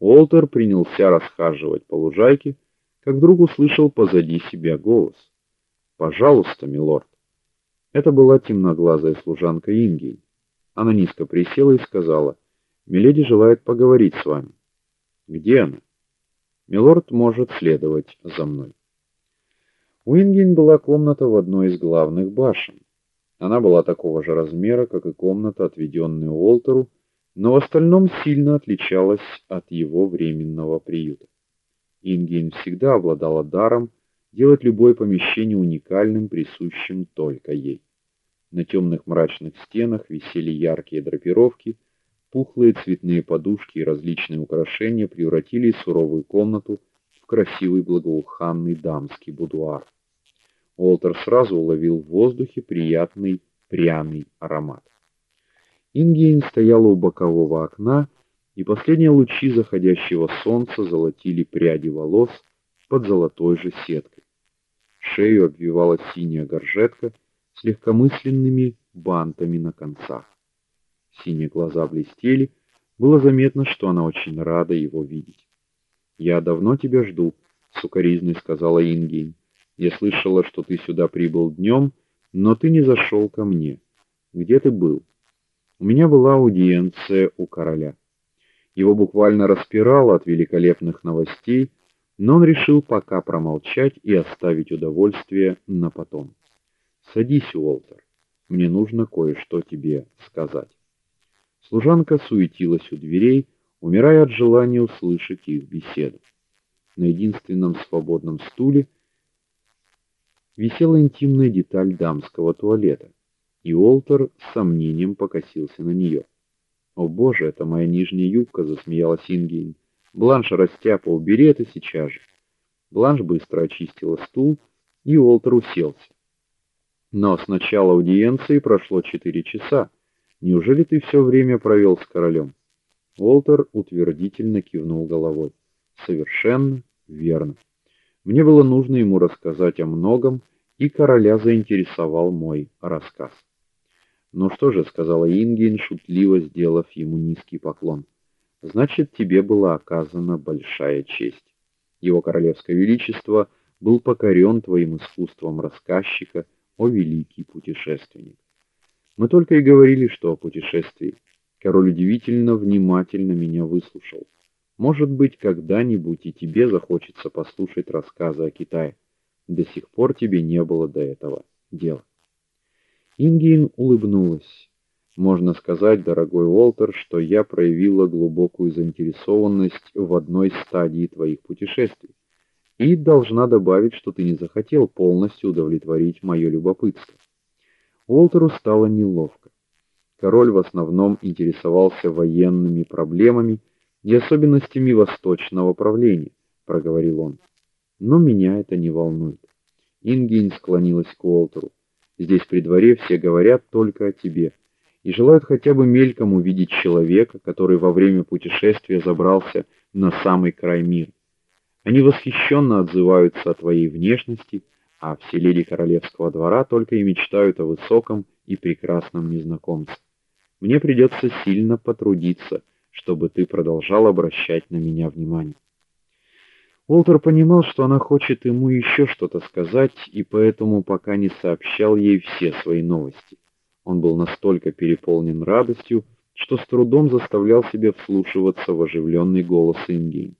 Уолтер принялся расхаживать по лужайке, как вдруг услышал позади себя голос. "Пожалуйста, милорд". Это была темноглазая служанка Инги. Она низко присела и сказала: "Миледи желает поговорить с вами". "Где она?" "Милорд может следовать за мной". У Ингин была комната в одной из главных башен. Она была такого же размера, как и комната, отведенная Уолтеру, но в остальном сильно отличалась от его временного приюта. Ингин всегда обладала даром делать любое помещение уникальным, присущим только ей. На темных мрачных стенах висели яркие драпировки, пухлые цветные подушки и различные украшения превратили суровую комнату в красивый благоуханный дамский будуар. Уолтер сразу уловил в воздухе приятный пряный аромат. Ингейн стояла у бокового окна, и последние лучи заходящего солнца золотили пряди волос под золотой же сеткой. Шею обвивала синяя горжетка с легкомысленными бантами на концах. Синие глаза блестели, было заметно, что она очень рада его видеть. "Я давно тебя жду", сукоризной сказала Ингейн. "Я слышала, что ты сюда прибыл днем, но ты не зашел ко мне. Где ты был?" У меня была аудиенция у короля. Его буквально распирало от великолепных новостей, но он решил пока промолчать и оставить удовольствие на потом. Садись, Уолтер. Мне нужно кое-что тебе сказать. Служанка суетилась у дверей, умирая от желания услышать их беседу. На единственном свободном стуле висела интимная деталь дамского туалета и Олтер с сомнением покосился на нее. "О, боже, это моя нижняя юбка", засмеялась Ингейн. "Бланш, растяпа, убери это сейчас же". Бланш быстро очистила стул, и Олтер уселся. Но с начала аудиенции прошло четыре часа. Неужели ты все время провел с королем?» Олтер утвердительно кивнул головой. Совершенно верно. Мне было нужно ему рассказать о многом, и короля заинтересовал мой рассказ. "Ну что же", сказала Ингин, шутливо сделав ему низкий поклон. "Значит, тебе была оказана большая честь. Его королевское величество был покорен твоим искусством рассказчика, о великий путешественник. Мы только и говорили, что о путешествии. Король удивительно внимательно меня выслушал. Может быть, когда-нибудь и тебе захочется послушать рассказы о Китае. До сих пор тебе не было до этого дела. Ингин улыбнулась. Можно сказать, дорогой Уолтер, что я проявила глубокую заинтересованность в одной стадии твоих путешествий. И должна добавить, что ты не захотел полностью удовлетворить мое любопытство. Уолтеру стало неловко. Король в основном интересовался военными проблемами и особенностями восточного правления, проговорил он. Но меня это не волнует. Ингин склонилась к Уолтеру. Здесь при дворе все говорят только о тебе и желают хотя бы мельком увидеть человека, который во время путешествия забрался на самый край мира. Они восхищенно отзываются о твоей внешности, а все леди королевского двора только и мечтают о высоком и прекрасном незнакомце. Мне придется сильно потрудиться, чтобы ты продолжал обращать на меня внимание. Уолтер понимал, что она хочет ему еще что-то сказать, и поэтому пока не сообщал ей все свои новости. Он был настолько переполнен радостью, что с трудом заставлял себя вслушиваться в оживленный голос Ингейн.